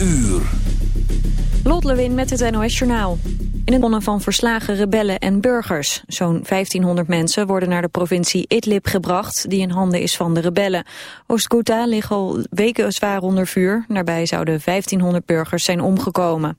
uur. Lot Lewin met het NOS Journaal. In het bonnen van verslagen rebellen en burgers. Zo'n 1500 mensen worden naar de provincie Idlib gebracht... die in handen is van de rebellen. Oost-Ghouta ligt al weken zwaar onder vuur. Daarbij zouden 1500 burgers zijn omgekomen.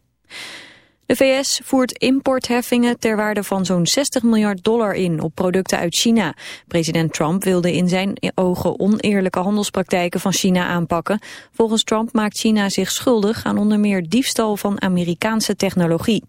De VS voert importheffingen ter waarde van zo'n 60 miljard dollar in op producten uit China. President Trump wilde in zijn ogen oneerlijke handelspraktijken van China aanpakken. Volgens Trump maakt China zich schuldig aan onder meer diefstal van Amerikaanse technologie.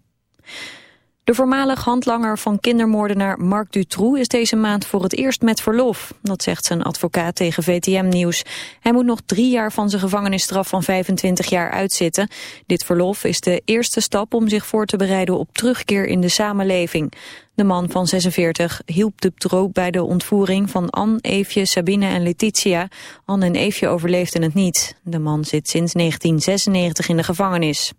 De voormalig handlanger van kindermoordenaar Marc Dutroux is deze maand voor het eerst met verlof. Dat zegt zijn advocaat tegen VTM Nieuws. Hij moet nog drie jaar van zijn gevangenisstraf van 25 jaar uitzitten. Dit verlof is de eerste stap om zich voor te bereiden op terugkeer in de samenleving. De man van 46 hielp Dutroux bij de ontvoering van Anne, Eefje, Sabine en Letitia. Anne en Eefje overleefden het niet. De man zit sinds 1996 in de gevangenis.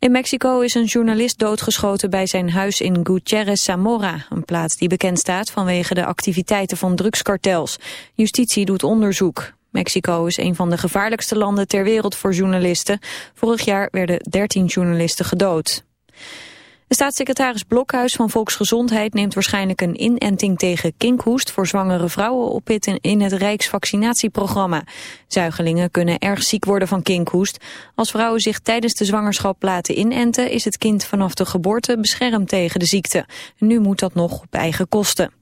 In Mexico is een journalist doodgeschoten bij zijn huis in Gutierrez Zamora, een plaats die bekend staat vanwege de activiteiten van drugskartels. Justitie doet onderzoek. Mexico is een van de gevaarlijkste landen ter wereld voor journalisten. Vorig jaar werden 13 journalisten gedood. De staatssecretaris Blokhuis van Volksgezondheid neemt waarschijnlijk een inenting tegen kinkhoest voor zwangere vrouwen op in het Rijksvaccinatieprogramma. Zuigelingen kunnen erg ziek worden van kinkhoest. Als vrouwen zich tijdens de zwangerschap laten inenten is het kind vanaf de geboorte beschermd tegen de ziekte. Nu moet dat nog op eigen kosten.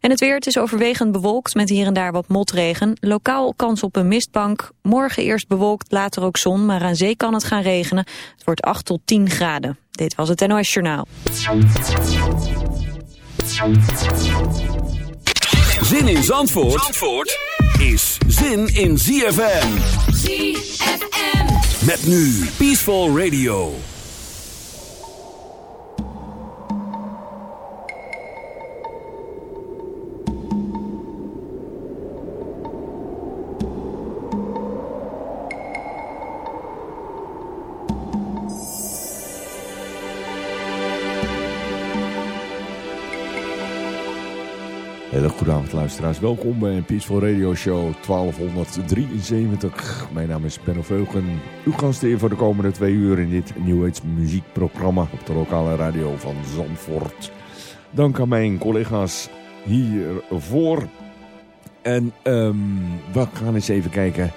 En het weer, het is overwegend bewolkt met hier en daar wat motregen. Lokaal kans op een mistbank. Morgen eerst bewolkt, later ook zon, maar aan zee kan het gaan regenen. Het wordt 8 tot 10 graden. Dit was het NOS Journaal. Zin in Zandvoort, Zandvoort is zin in ZFM. ZFM. Met nu Peaceful Radio. Luisteraars. Welkom bij een Peaceful Radio Show 1273. Mijn naam is Benno Veugen. Uw gastheer voor de komende twee uur in dit Age muziekprogramma op de lokale radio van Zandvoort. Dank aan mijn collega's hiervoor. En um, we gaan eens even kijken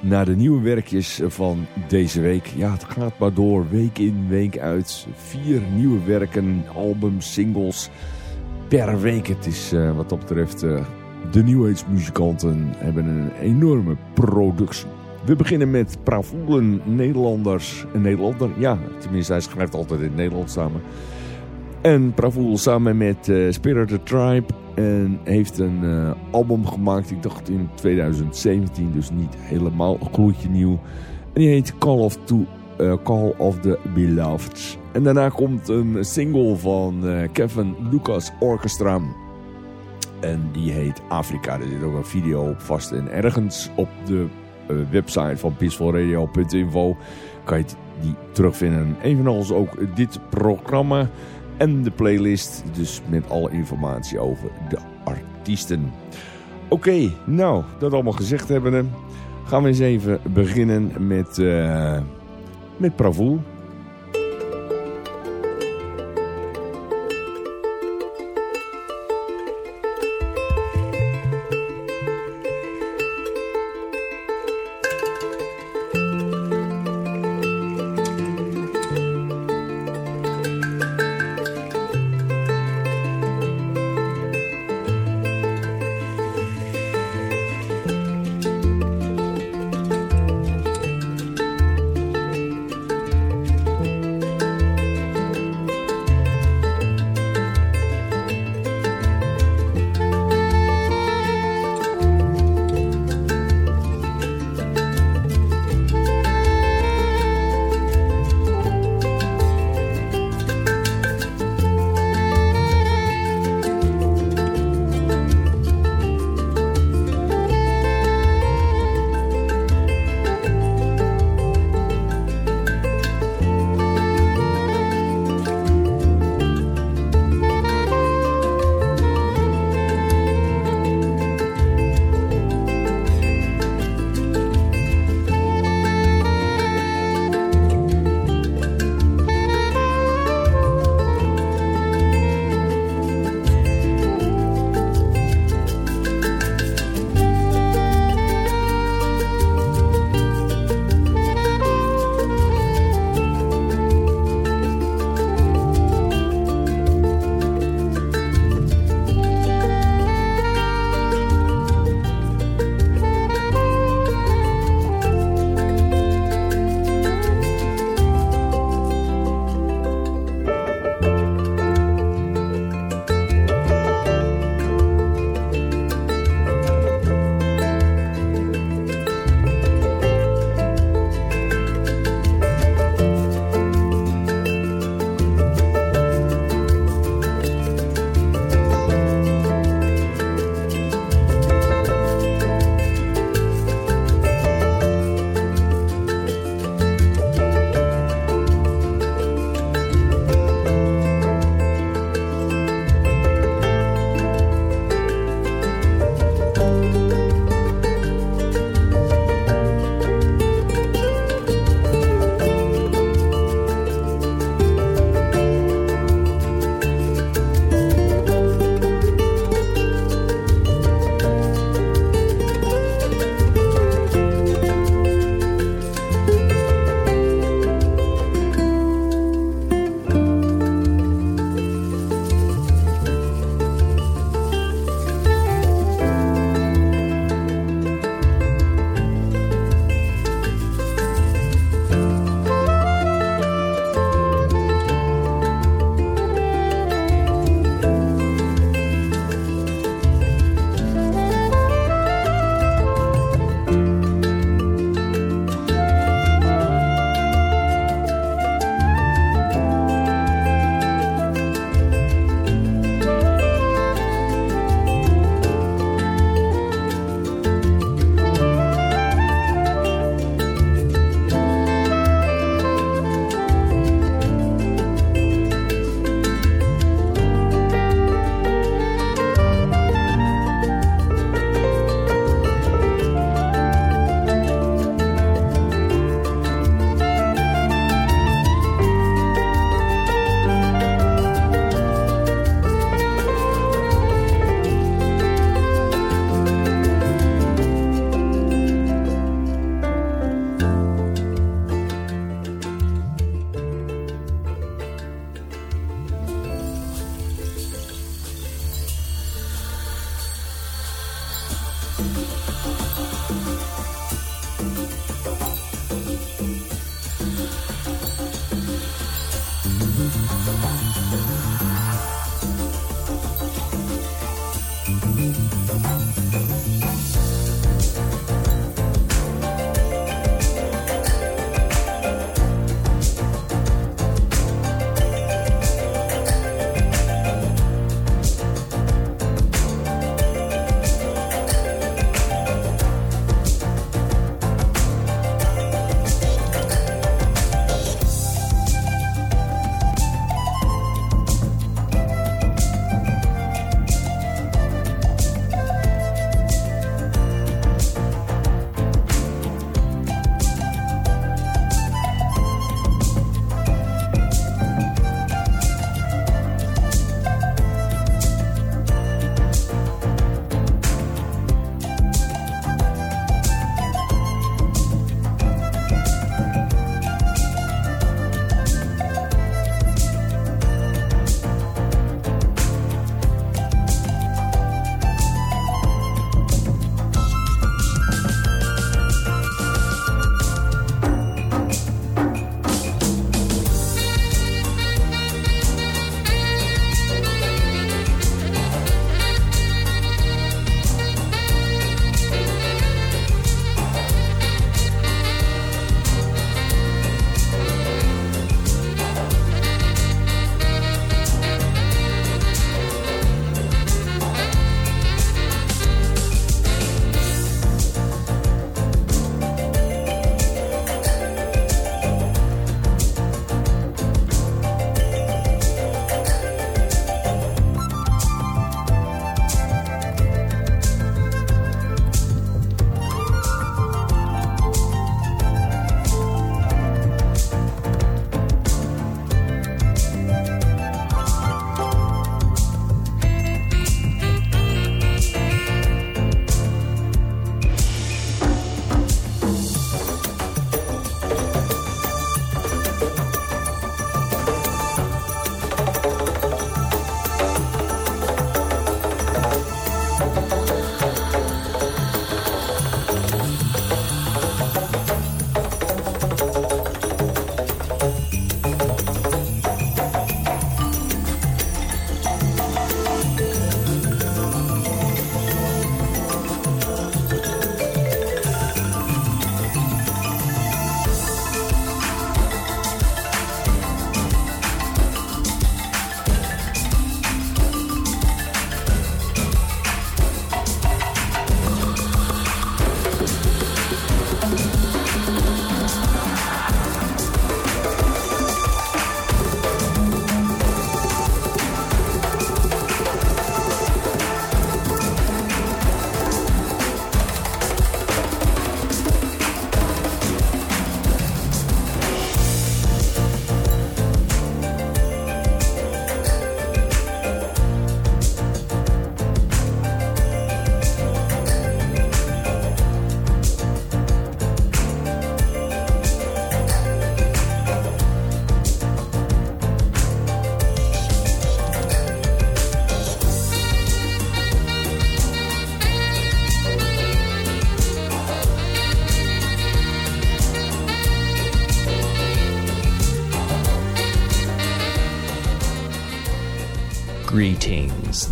naar de nieuwe werkjes van deze week. Ja, het gaat maar door, week in, week uit. Vier nieuwe werken, albums, singles per week. Het is uh, wat dat betreft uh, de New Age muzikanten hebben een enorme productie. We beginnen met Pravoelen Nederlanders. Een Nederlander, ja, tenminste hij schrijft altijd in het Nederlands samen. En Pravoel samen met uh, Spirit the Tribe. En heeft een album gemaakt, ik dacht in 2017, dus niet helemaal gloedje nieuw. En die heet Call of, to, uh, Call of the Beloved. En daarna komt een single van uh, Kevin Lucas Orchestra. En die heet Afrika. Er zit ook een video op vast. En ergens op de uh, website van peacefulradio.info kan je die terugvinden. Evenals ook dit programma en de playlist. Dus met alle informatie over de artiesten. Oké, nou, dat allemaal gezegd hebbende, gaan we eens even beginnen met, mais pas vous,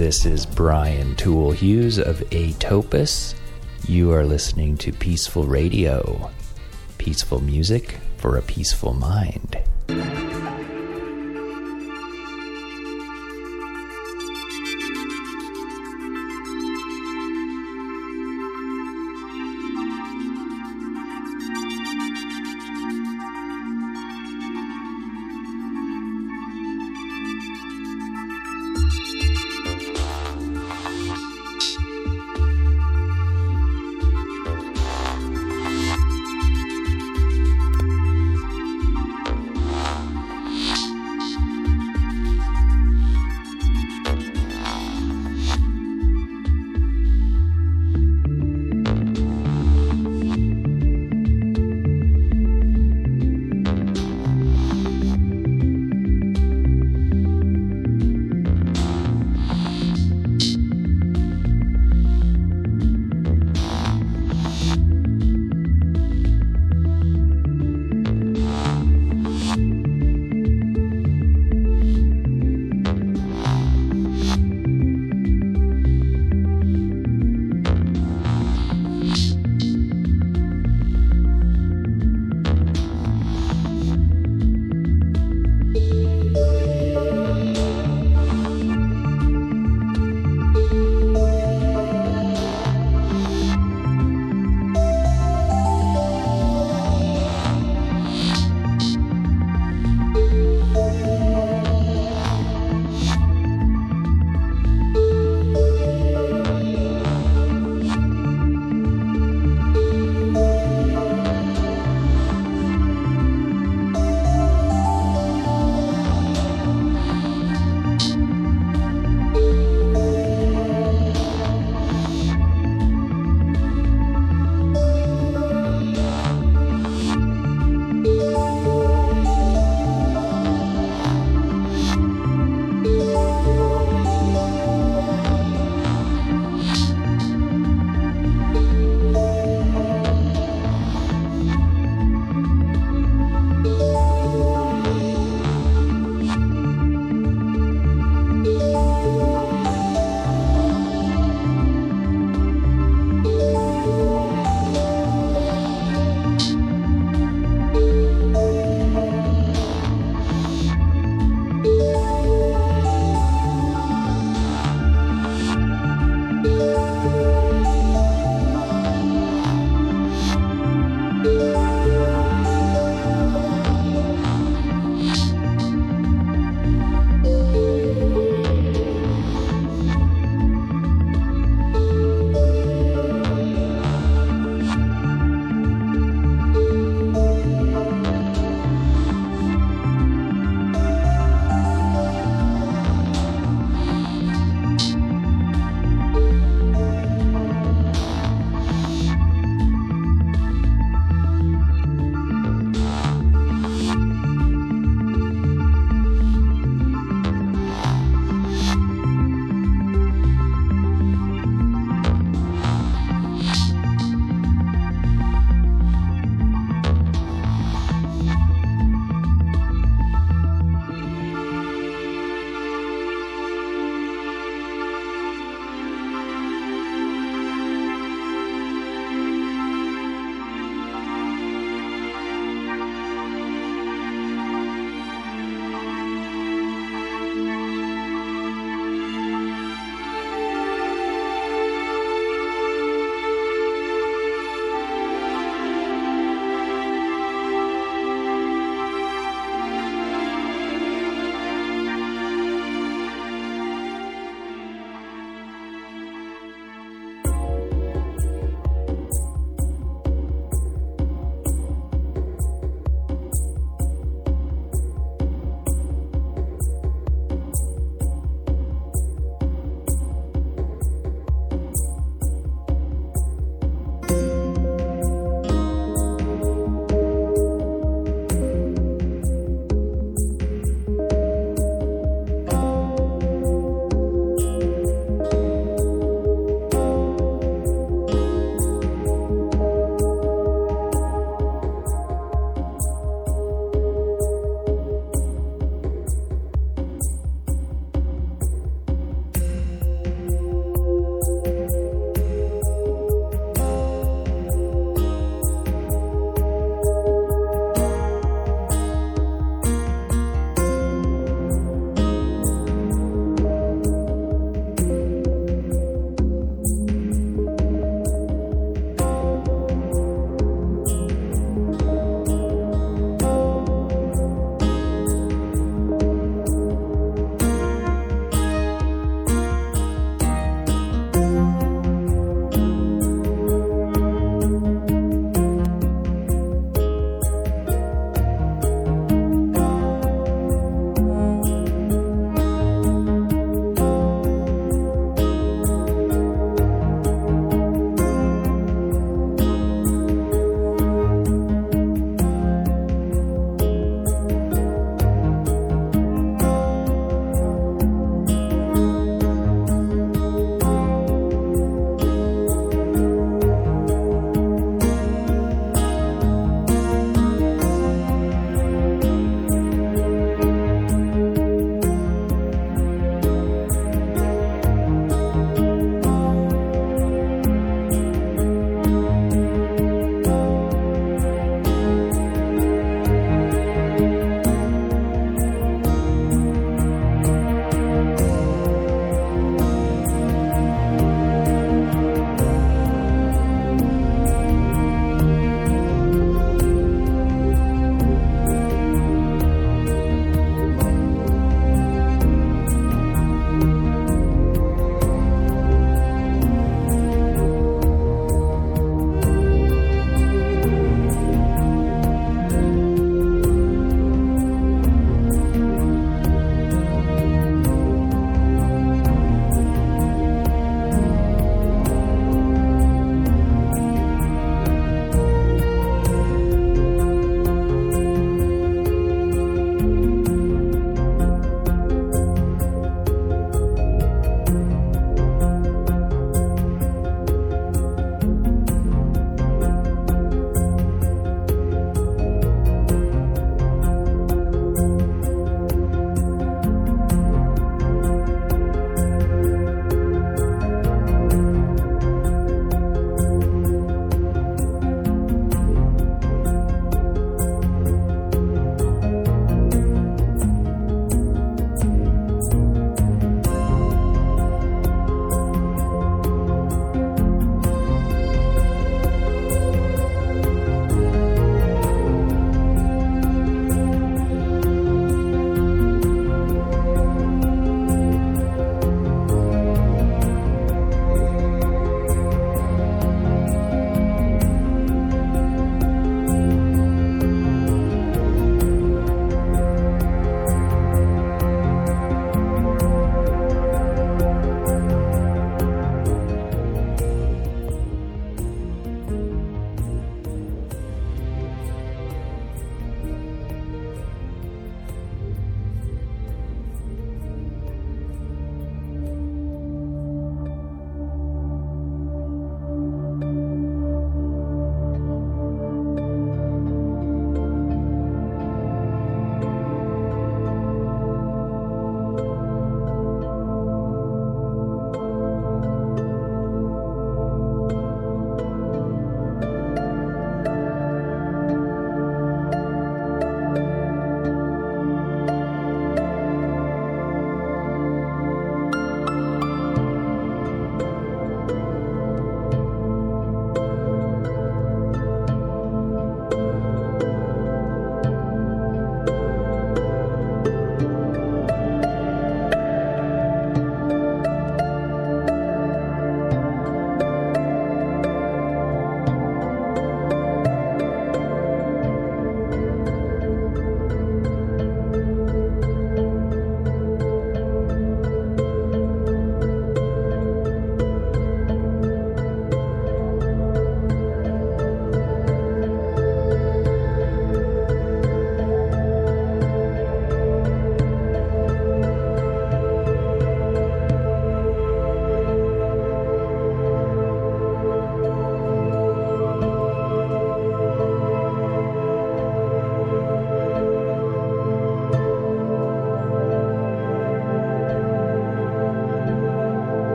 this is Brian Tool Hughes of Atopus. You are listening to Peaceful Radio. Peaceful music for a peaceful mind.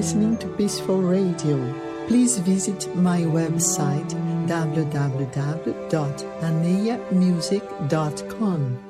Listening to Peaceful Radio. Please visit my website www.anayamusic.com.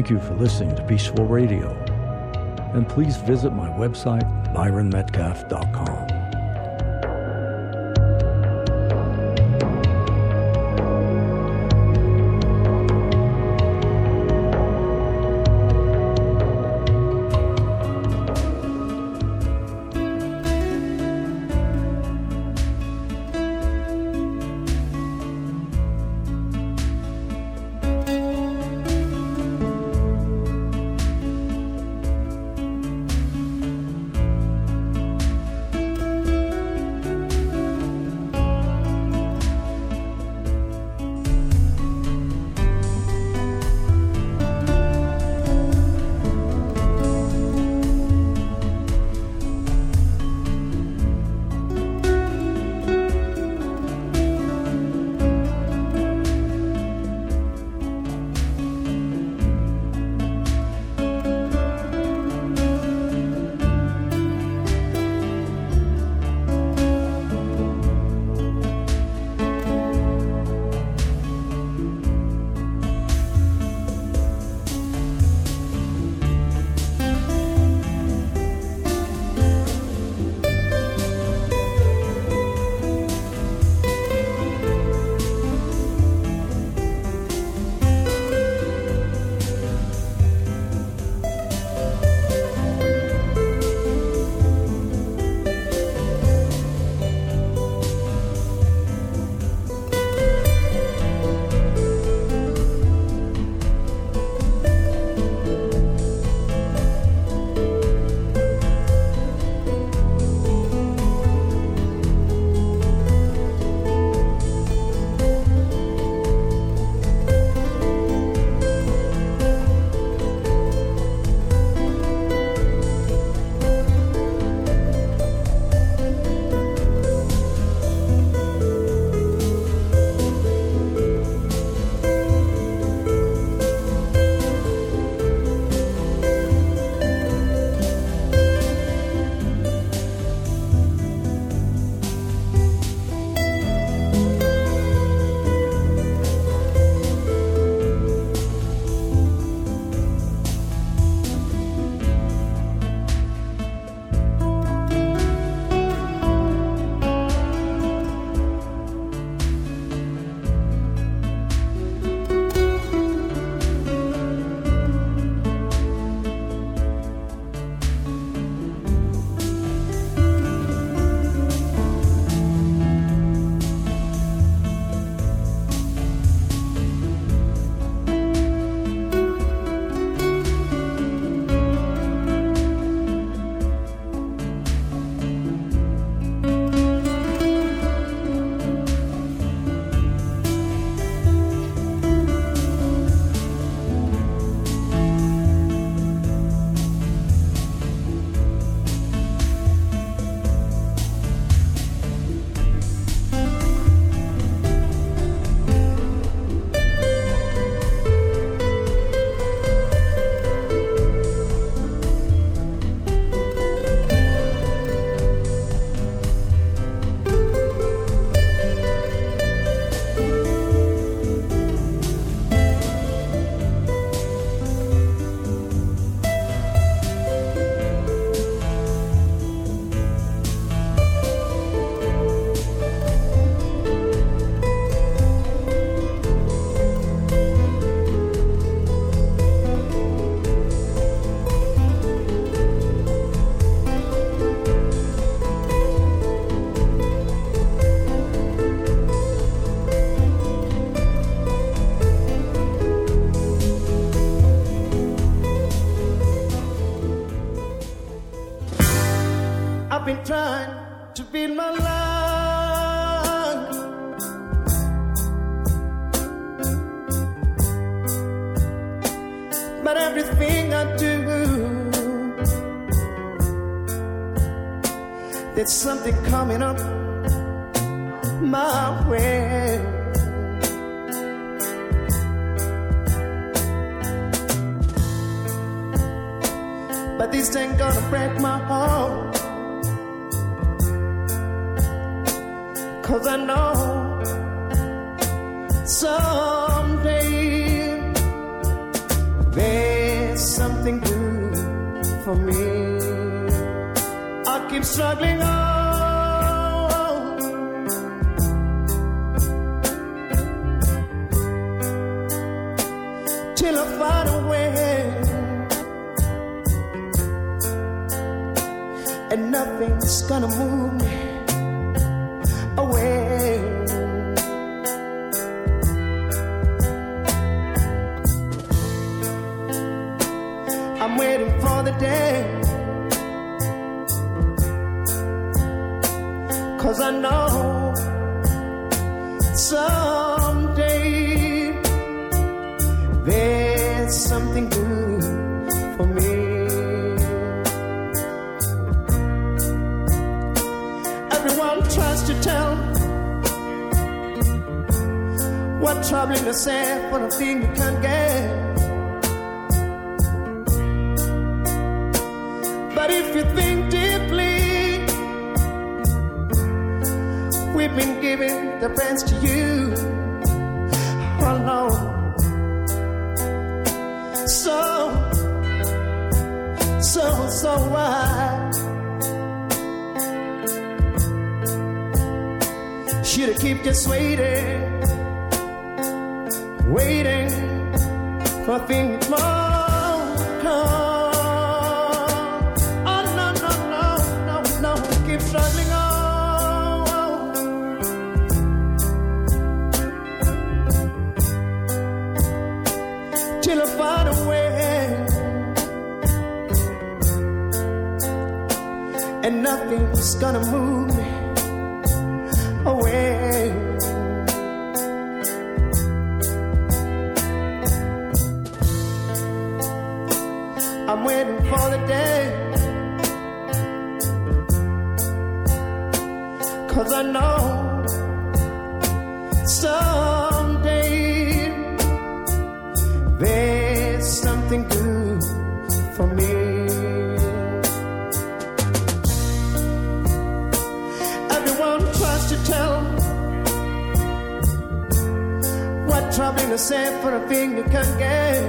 Thank you for listening to Peaceful Radio. And please visit my website, byronmetcalf.com. trying to build my life. But everything I do, there's something coming up my way. But this ain't gonna break my heart. Cause I know someday there's something good for me. I keep struggling on. Till I find a way. And nothing's gonna move I know someday there's something good for me. Everyone tries to tell what troubling to say for a thing you can't get. Giving the best to you. Oh no. So, so, so why? Should I keep just waiting, waiting for things more come? Nothing's gonna move me away. I'm waiting for the day. Cause I know troubling to say for a thing you can't get.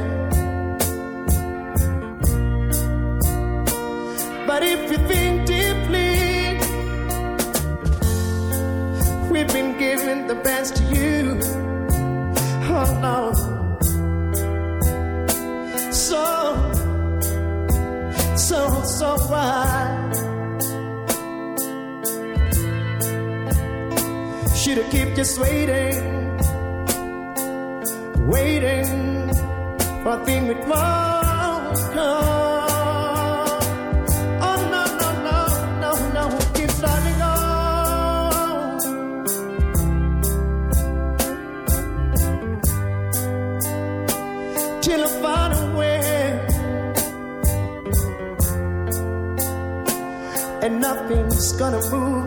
But if you think deeply, we've been giving the best to you. Oh no. So, so, so why? Should I keep just waiting, waiting for a thing come? Oh no no no no no, keep on. Till I find a way, and nothing's gonna move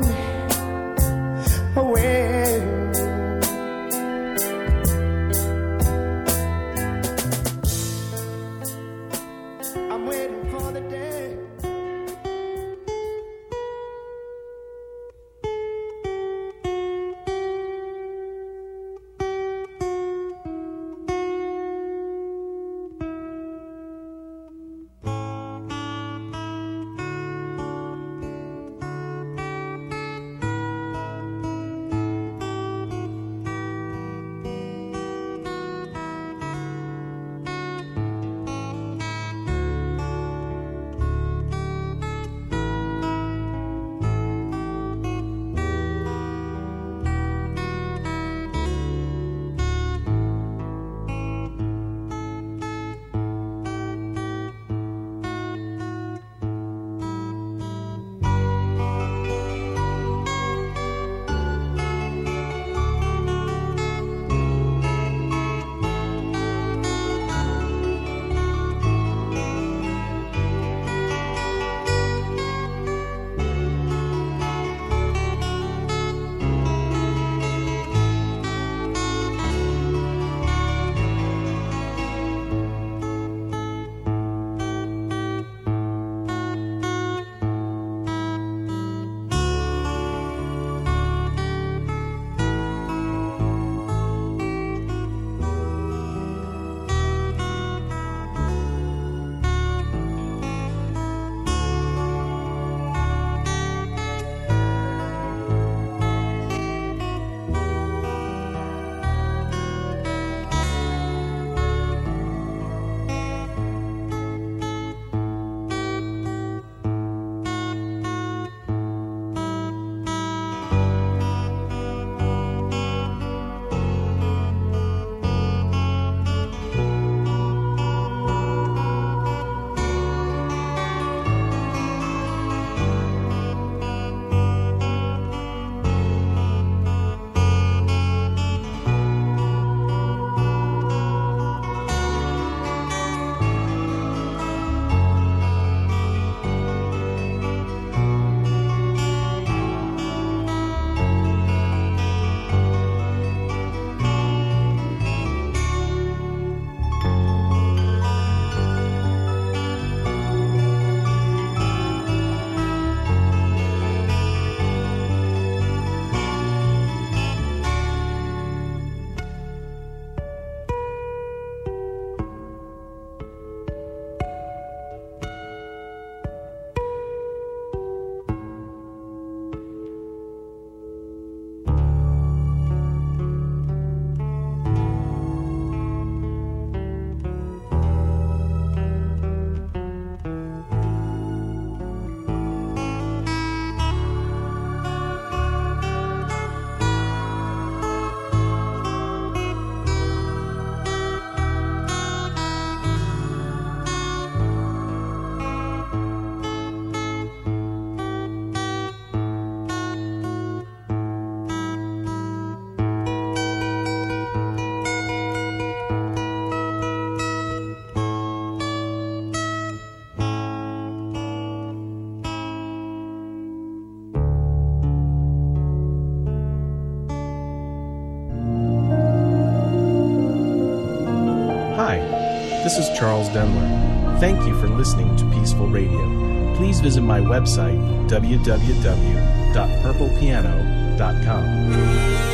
This is Charles Denler. Thank you for listening to Peaceful Radio. Please visit my website, www.purplepiano.com.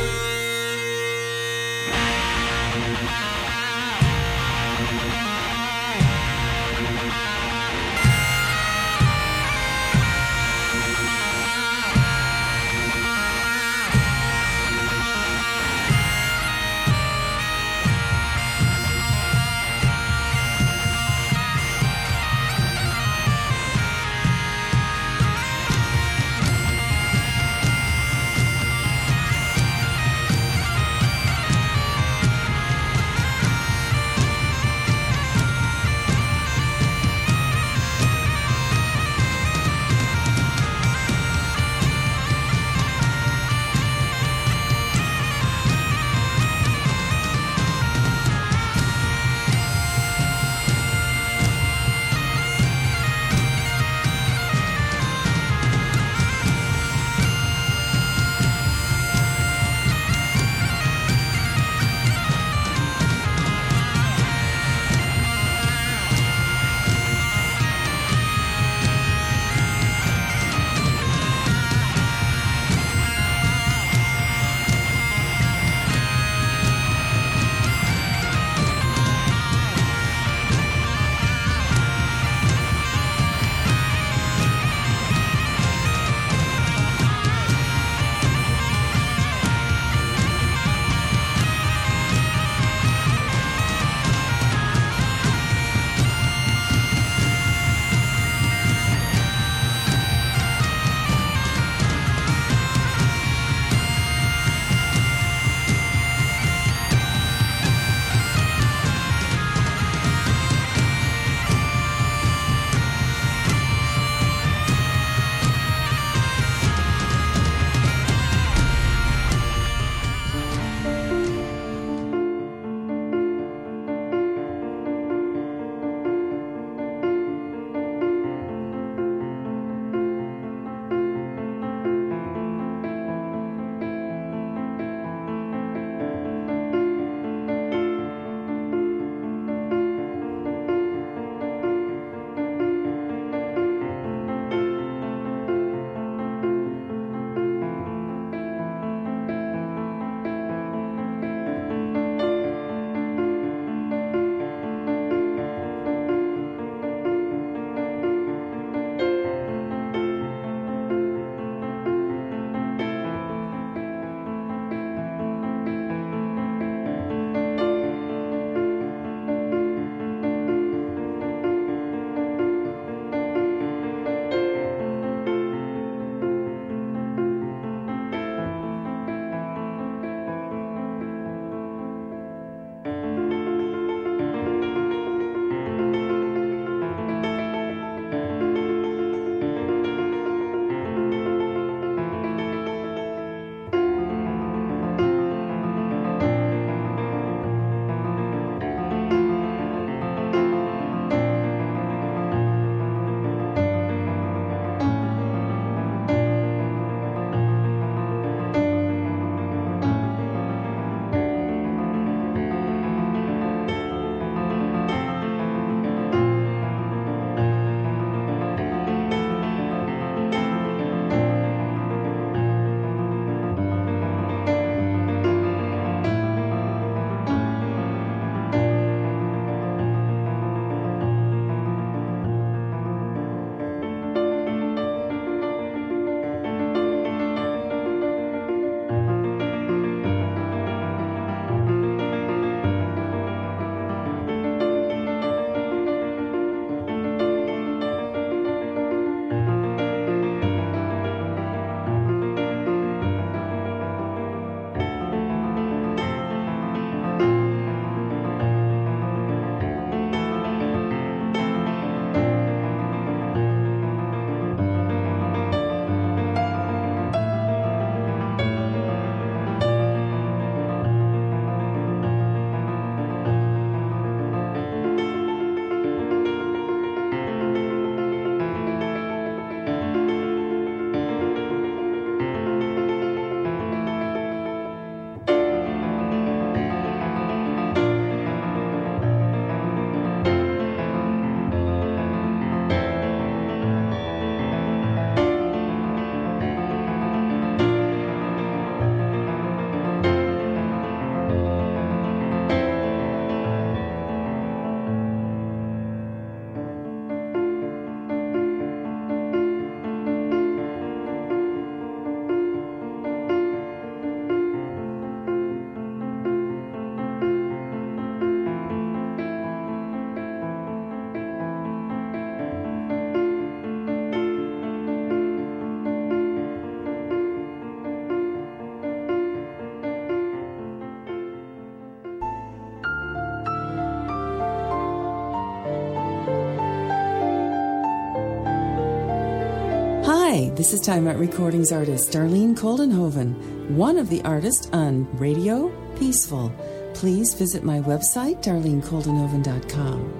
Hi, this is Time Out Recordings artist Darlene Koldenhoven, one of the artists on Radio Peaceful. Please visit my website, darlenekoldenhoven.com.